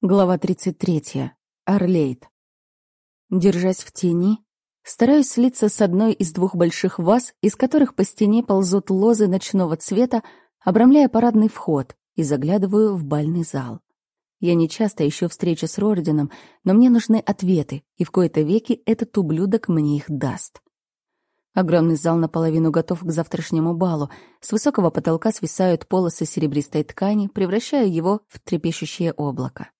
Глава 33. Орлейд. Держась в тени, стараюсь слиться с одной из двух больших ваз, из которых по стене ползут лозы ночного цвета, обрамляя парадный вход, и заглядываю в бальный зал. Я не часто ищу встречи с Рордином, но мне нужны ответы, и в кои-то веки этот ублюдок мне их даст. Огромный зал наполовину готов к завтрашнему балу. С высокого потолка свисают полосы серебристой ткани, превращая его в трепещущее облако.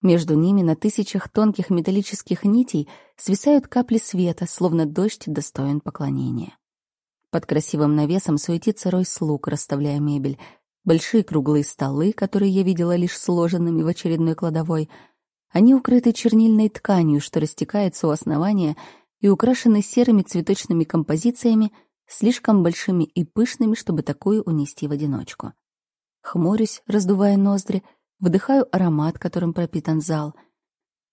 Между ними на тысячах тонких металлических нитей свисают капли света, словно дождь достоин поклонения. Под красивым навесом суетится рой слуг, расставляя мебель. Большие круглые столы, которые я видела лишь сложенными в очередной кладовой. Они укрыты чернильной тканью, что растекается у основания, и украшены серыми цветочными композициями, слишком большими и пышными, чтобы такую унести в одиночку. Хмурюсь, раздувая ноздри — Вдыхаю аромат, которым пропитан зал.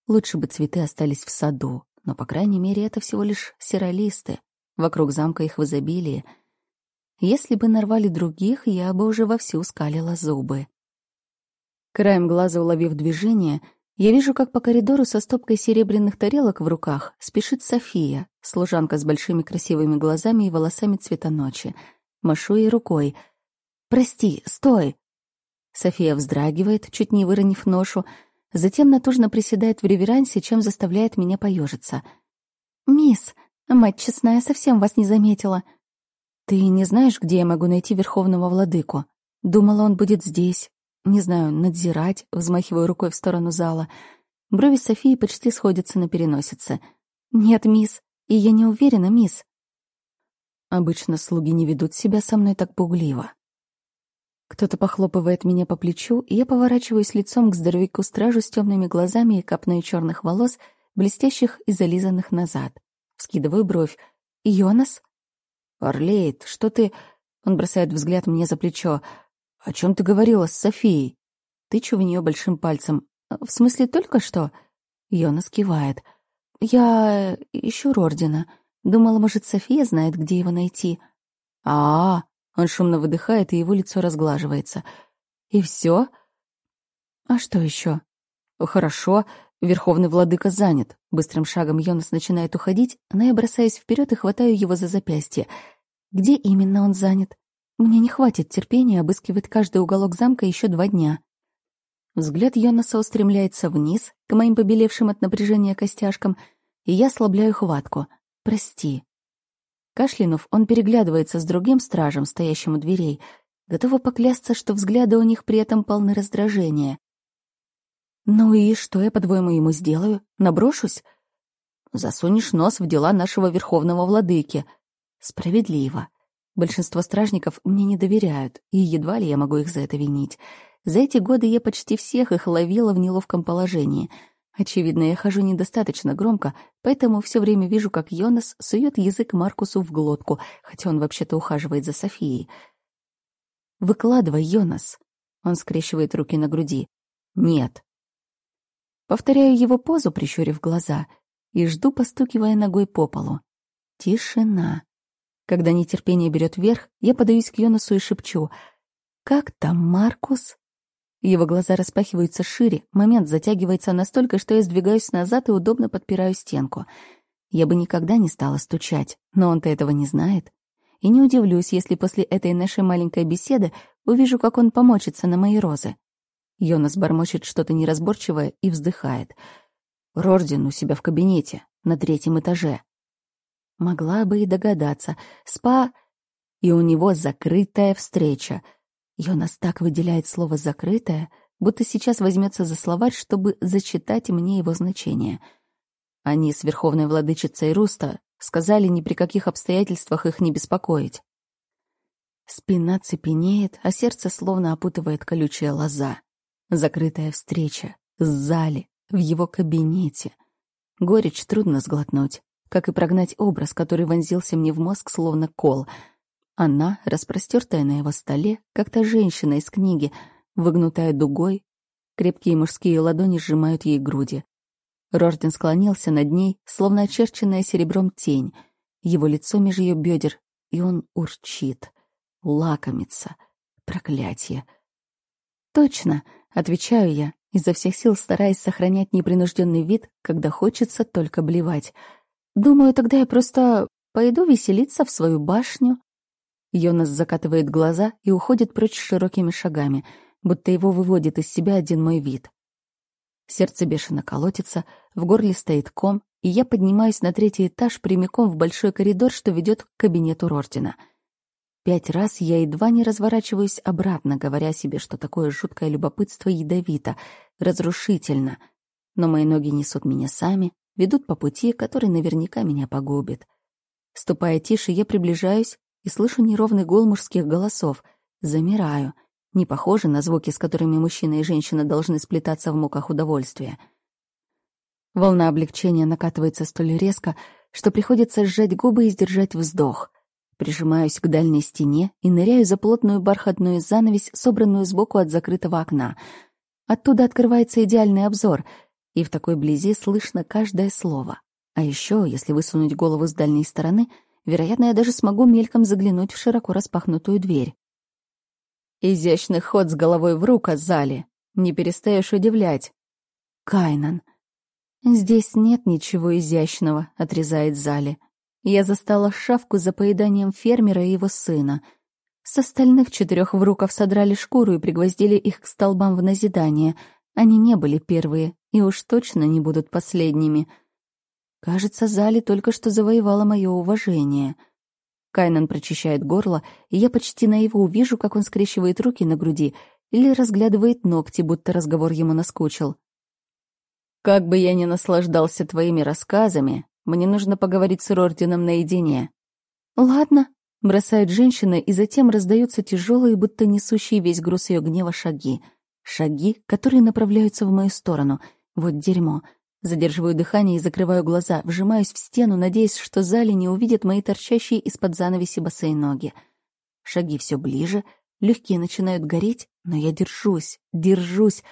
Лучше бы цветы остались в саду, но, по крайней мере, это всего лишь серолисты. Вокруг замка их в изобилии. Если бы нарвали других, я бы уже вовсю скалила зубы. Краем глаза уловив движение, я вижу, как по коридору со стопкой серебряных тарелок в руках спешит София, служанка с большими красивыми глазами и волосами цвета ночи. Машу ей рукой. «Прости, стой!» София вздрагивает, чуть не выронив ношу, затем натужно приседает в реверансе, чем заставляет меня поежиться. «Мисс, мать честная, совсем вас не заметила. Ты не знаешь, где я могу найти Верховного Владыку? Думала, он будет здесь. Не знаю, надзирать, взмахиваю рукой в сторону зала. Брови Софии почти сходятся на переносице. «Нет, мисс, и я не уверена, мисс». Обычно слуги не ведут себя со мной так пугливо. Кто-то похлопывает меня по плечу, и я поворачиваюсь лицом к здоровяку-стражу с темными глазами и копной черных волос, блестящих и зализанных назад. Вскидываю бровь. «Йонас?» «Орлейд, что ты...» Он бросает взгляд мне за плечо. «О чем ты говорила с Софией?» Тычу в нее большим пальцем. «В смысле, только что?» Йонас кивает. «Я ищу Рордина. Думала, может, София знает, где его найти». «А-а-а!» Он шумно выдыхает, и его лицо разглаживается. «И все? «А что еще? «Хорошо. Верховный владыка занят». Быстрым шагом Йонас начинает уходить, но я бросаюсь вперед и хватаю его за запястье. «Где именно он занят? Мне не хватит терпения обыскивать каждый уголок замка еще два дня». Взгляд Йонаса устремляется вниз, к моим побелевшим от напряжения костяшкам, и я ослабляю хватку. «Прости, Кашлянув, он переглядывается с другим стражем, стоящим у дверей, готова поклясться, что взгляды у них при этом полны раздражения. «Ну и что я, по-твоему, ему сделаю? Наброшусь?» «Засунешь нос в дела нашего верховного владыки». «Справедливо. Большинство стражников мне не доверяют, и едва ли я могу их за это винить. За эти годы я почти всех их ловила в неловком положении — Очевидно, я хожу недостаточно громко, поэтому все время вижу, как Йонас сует язык Маркусу в глотку, хотя он вообще-то ухаживает за Софией. «Выкладывай, Йонас!» Он скрещивает руки на груди. «Нет». Повторяю его позу, прищурив глаза, и жду, постукивая ногой по полу. Тишина. Когда нетерпение берет верх, я подаюсь к Йонасу и шепчу. «Как там Маркус?» Его глаза распахиваются шире, момент затягивается настолько, что я сдвигаюсь назад и удобно подпираю стенку. Я бы никогда не стала стучать, но он-то этого не знает. И не удивлюсь, если после этой нашей маленькой беседы увижу, как он помочится на мои розы. Йонас бормочет что-то неразборчивое и вздыхает. Рордин у себя в кабинете, на третьем этаже. Могла бы и догадаться. Спа... И у него закрытая встреча — Йонас так выделяет слово «закрытое», будто сейчас возьмется за словарь, чтобы зачитать мне его значение. Они с верховной владычицей Руста сказали ни при каких обстоятельствах их не беспокоить. Спина цепенеет, а сердце словно опутывает колючая лоза. Закрытая встреча, в зале, в его кабинете. Горечь трудно сглотнуть, как и прогнать образ, который вонзился мне в мозг словно кол — она, распростертая на его столе, как та женщина из книги, выгнутая дугой, крепкие мужские ладони сжимают ей груди. Рожден склонился над ней, словно очерченная серебром тень. Его лицо меж ее бедер, и он урчит, лакомится. Проклятие. «Точно», — отвечаю я, изо всех сил стараясь сохранять непринужденный вид, когда хочется только блевать. Думаю, тогда я просто пойду веселиться в свою башню. Йонас закатывает глаза и уходит прочь широкими шагами, будто его выводит из себя один мой вид. Сердце бешено колотится, в горле стоит ком, и я поднимаюсь на третий этаж прямиком в большой коридор, что ведет к кабинету Рордина. Пять раз я едва не разворачиваюсь обратно, говоря себе, что такое жуткое любопытство ядовито, разрушительно. Но мои ноги несут меня сами, ведут по пути, который наверняка меня погубит. Ступая тише, я приближаюсь и слышу неровный гул мужских голосов. Замираю. Не похоже на звуки, с которыми мужчина и женщина должны сплетаться в муках удовольствия. Волна облегчения накатывается столь резко, что приходится сжать губы и сдержать вздох. Прижимаюсь к дальней стене и ныряю за плотную бархатную занавесь, собранную сбоку от закрытого окна. Оттуда открывается идеальный обзор, и в такой близи слышно каждое слово. А еще, если высунуть голову с дальней стороны, вероятно, я даже смогу мельком заглянуть в широко распахнутую дверь. Изящный ход с головой в рука зале. Не перестаешь удивлять. Кайнан. «Здесь нет ничего изящного», — отрезает Зали. Я застала шавку за поеданием фермера и его сына. С остальных четырех вруков содрали шкуру и пригвоздили их к столбам в назидание. Они не были первые и уж точно не будут последними. Кажется, Зали только что завоевала мое уважение. Кайнан прочищает горло, и я почти наиво увижу, как он скрещивает руки на груди или разглядывает ногти, будто разговор ему наскучил. «Как бы я ни наслаждался твоими рассказами, мне нужно поговорить с Рордином наедине». «Ладно», — бросает женщина, и затем раздаются тяжелые, будто несущие весь груз ее гнева шаги. Шаги, которые направляются в мою сторону. Вот дерьмо. Задерживаю дыхание и закрываю глаза, вжимаюсь в стену, надеясь, что Зали не увидит мои торчащие из-под занавеси босые ноги. Шаги все ближе, легкие начинают гореть, но я держусь, держусь.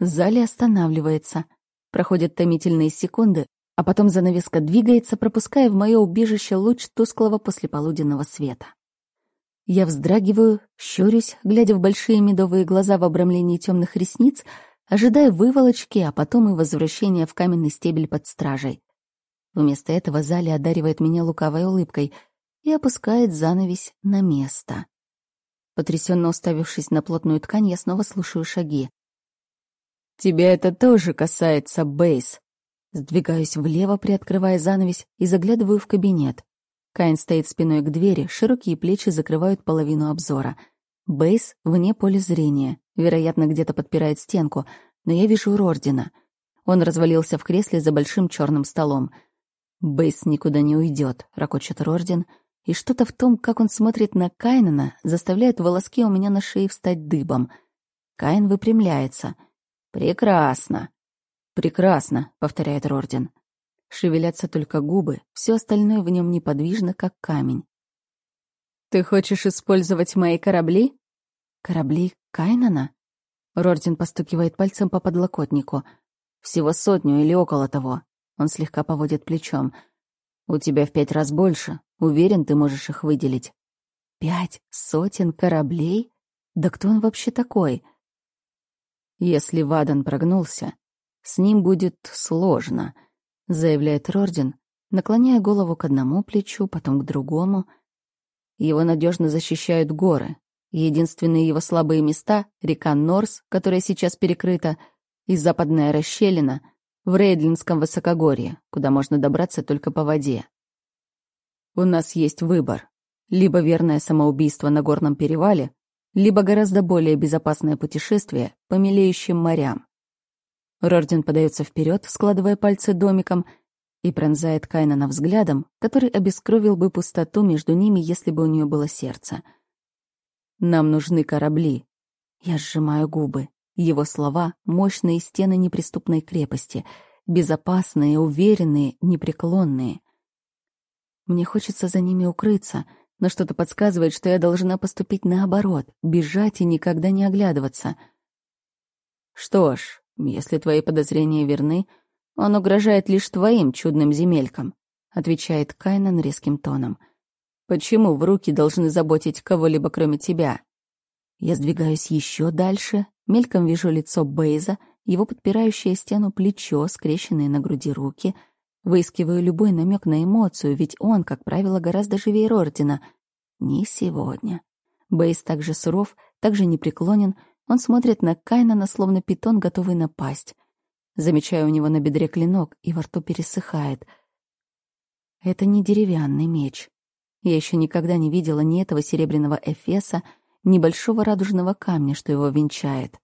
Зали останавливается. Проходят томительные секунды, а потом занавеска двигается, пропуская в мое убежище луч тусклого послеполуденного света. Я вздрагиваю, щурюсь, глядя в большие медовые глаза в обрамлении темных ресниц, ожидая выволочки, а потом и возвращения в каменный стебель под стражей. Вместо этого Зали одаривает меня лукавой улыбкой и опускает занавесь на место. Потрясенно уставившись на плотную ткань, я снова слушаю шаги. «Тебя это тоже касается, Бейс», Сдвигаюсь влево, приоткрывая занавесь, и заглядываю в кабинет. Кайн стоит спиной к двери, широкие плечи закрывают половину обзора. Бейс вне поля зрения, вероятно, где-то подпирает стенку, но я вижу Рордина. Он развалился в кресле за большим черным столом. Бейс никуда не уйдет, ракочет Рордин, и что-то в том, как он смотрит на Кайнана, заставляет волоски у меня на шее встать дыбом. Кайн выпрямляется. «Прекрасно!» «Прекрасно», — повторяет Рордин. Шевелятся только губы, все остальное в нем неподвижно, как камень. «Ты хочешь использовать мои корабли?» «Корабли Кайнана?» Рордин постукивает пальцем по подлокотнику. «Всего сотню или около того». Он слегка поводит плечом. «У тебя в пять раз больше. Уверен, ты можешь их выделить». «Пять сотен кораблей? Да кто он вообще такой?» Если Вадан прогнулся, с ним будет сложно, заявляет Рордин, наклоняя голову к одному плечу, потом к другому. Его надежно защищают горы. Единственные его слабые места — река Норс, которая сейчас перекрыта, и западная расщелина в Рейдлинском высокогорье, куда можно добраться только по воде. У нас есть выбор. Либо верное самоубийство на горном перевале, либо гораздо более безопасное путешествие по мелеющим морям. Рордин подается вперед, складывая пальцы домиком, и пронзает Кайнана взглядом, который обескровил бы пустоту между ними, если бы у нее было сердце. «Нам нужны корабли». Я сжимаю губы. Его слова — мощные стены неприступной крепости, безопасные, уверенные, непреклонные. Мне хочется за ними укрыться, но что-то подсказывает, что я должна поступить наоборот, бежать и никогда не оглядываться. Что ж, если твои подозрения верны, он угрожает лишь твоим чудным земелькам, отвечает Кайнан резким тоном. Почему в руки должны заботить кого-либо кроме тебя? Я сдвигаюсь еще дальше, Мельком вижу лицо Бейза, его подпирающее стену плечо, скрещенные на груди руки. Выискиваю любой намек на эмоцию, ведь он, как правило, гораздо живее Рордина. Не сегодня. Бейз также суров, также непреклонен. Он смотрит на Кайнана, словно питон, готовый напасть. Замечаю у него на бедре клинок, и во рту пересыхает. Это не деревянный меч. Я еще никогда не видела ни этого серебряного эфеса, ни большого радужного камня, что его венчает.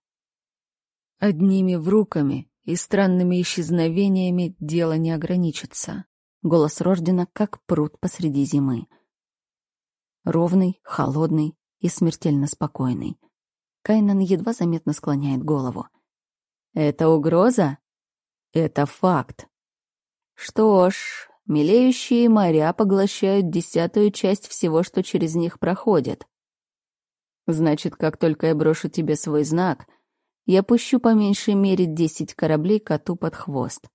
Одними вруками и странными исчезновениями дело не ограничится. Голос Рождена как пруд посреди зимы. Ровный, холодный и смертельно спокойный. Кайнан едва заметно склоняет голову. «Это угроза?» «Это факт». «Что ж, Мелеющие моря поглощают десятую часть всего, что через них проходит. Значит, как только я брошу тебе свой знак, я пущу по меньшей мере десять кораблей коту под хвост.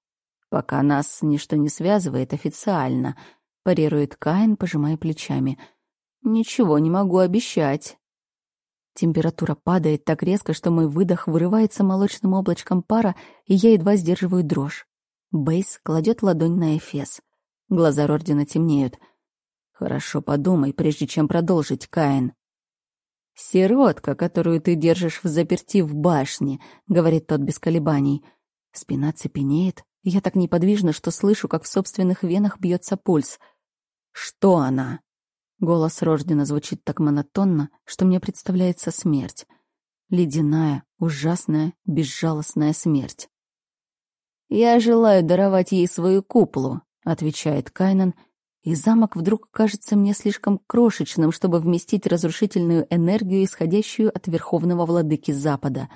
Пока нас ничто не связывает официально, парирует Каин, пожимая плечами. Ничего не могу обещать. Температура падает так резко, что мой выдох вырывается молочным облачком пара, и я едва сдерживаю дрожь. Бейс кладет ладонь на Эфес. Глаза Рордина темнеют. «Хорошо подумай, прежде чем продолжить, Каин». «Сиротка, которую ты держишь в заперти в башне», — говорит тот без колебаний. Спина цепенеет. Я так неподвижна, что слышу, как в собственных венах бьется пульс. «Что она?» Голос Рождена звучит так монотонно, что мне представляется смерть. Ледяная, ужасная, безжалостная смерть. «Я желаю даровать ей свою куплу», — отвечает Кайнан, и замок вдруг кажется мне слишком крошечным, чтобы вместить разрушительную энергию, исходящую от верховного владыки Запада.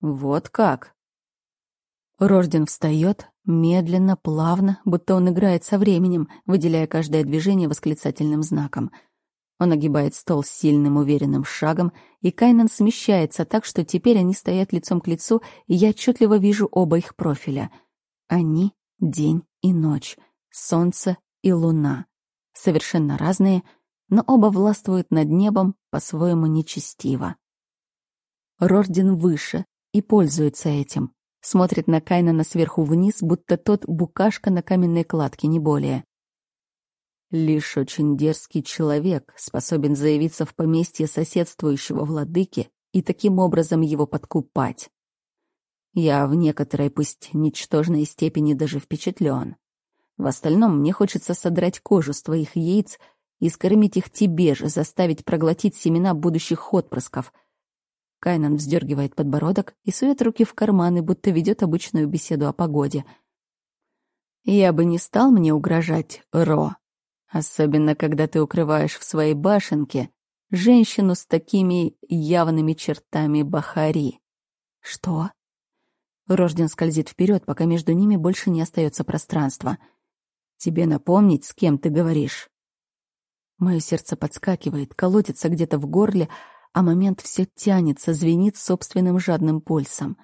Вот как. Рожден встает, медленно, плавно, будто он играет со временем, выделяя каждое движение восклицательным знаком. Он огибает стол сильным, уверенным шагом, и Кайнан смещается так, что теперь они стоят лицом к лицу, и я отчетливо вижу оба их профиля. Они — день и ночь, солнце и луна. Совершенно разные, но оба властвуют над небом по-своему нечестиво. Рордин выше и пользуется этим. Смотрит на Кайнана сверху вниз, будто тот букашка на каменной кладке, не более. Лишь очень дерзкий человек способен заявиться в поместье соседствующего владыки и таким образом его подкупать. Я в некоторой, пусть ничтожной степени даже впечатлен. В остальном мне хочется содрать кожу с твоих яиц и скормить их тебе же, заставить проглотить семена будущих отпрысков. Кайнан вздергивает подбородок и сует руки в карманы, будто ведет обычную беседу о погоде. Я бы не стал мне угрожать, Ро. Особенно, когда ты укрываешь в своей башенке женщину с такими явными чертами Бахари. Что? Рожден скользит вперед, пока между ними больше не остается пространства. «Тебе напомнить, с кем ты говоришь?» Мое сердце подскакивает, колотится где-то в горле, а момент все тянется, звенит собственным жадным пульсом.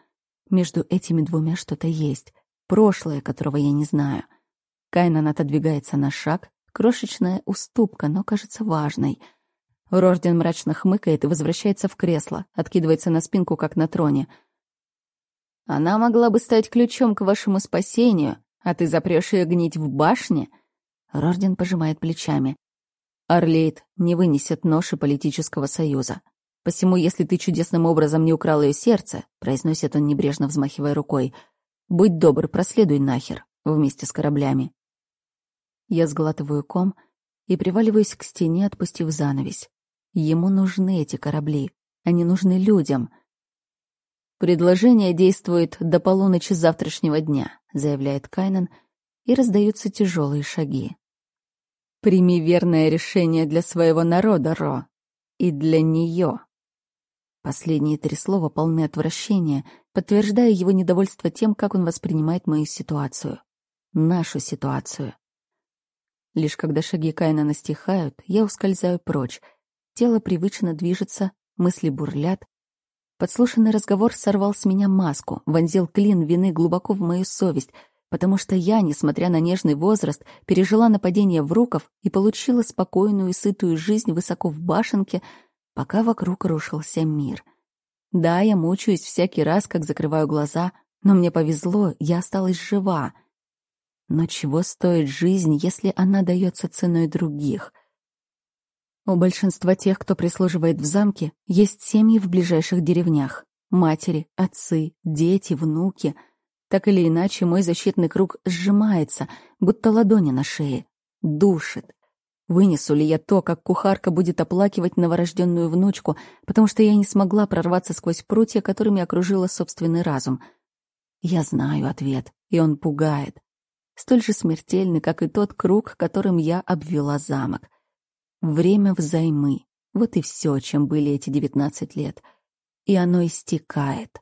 Между этими двумя что-то есть, прошлое, которого я не знаю. Кайнан отодвигается на шаг, крошечная уступка, но кажется важной. Рожден мрачно хмыкает и возвращается в кресло, откидывается на спинку, как на троне — она могла бы стать ключом к вашему спасению, а ты запрёшь её гнить в башне?» Рорден пожимает плечами. «Орлейд не вынесет ноши политического союза. Посему, если ты чудесным образом не украл её сердце, произносит он небрежно, взмахивая рукой, будь добр, проследуй нахер вместе с кораблями». Я сглатываю ком и приваливаюсь к стене, отпустив занавесь. Ему нужны эти корабли. Они нужны людям — «Предложение действует до полуночи завтрашнего дня», — заявляет Кайнан, и раздаются тяжелые шаги. «Прими верное решение для своего народа, Ро, и для нее». Последние три слова полны отвращения, подтверждая его недовольство тем, как он воспринимает мою ситуацию. Нашу ситуацию. Лишь когда шаги Кайнана стихают, я ускользаю прочь. Тело привычно движется, мысли бурлят, Подслушанный разговор сорвал с меня маску, вонзил клин вины глубоко в мою совесть, потому что я, несмотря на нежный возраст, пережила нападение вруков и получила спокойную и сытую жизнь высоко в башенке, пока вокруг рушился мир. Да, я мучаюсь всякий раз, как закрываю глаза, но мне повезло, я осталась жива. Но чего стоит жизнь, если она дается ценой других? У большинства тех, кто прислуживает в замке, есть семьи в ближайших деревнях. Матери, отцы, дети, внуки. Так или иначе, мой защитный круг сжимается, будто ладони на шее. Душит. Вынесу ли я то, как кухарка будет оплакивать новорожденную внучку, потому что я не смогла прорваться сквозь прутья, которыми окружила собственный разум? Я знаю ответ, и он пугает. Столь же смертельный, как и тот круг, которым я обвела замок. Время взаймы. Вот и все, чем были эти девятнадцать лет. И оно истекает.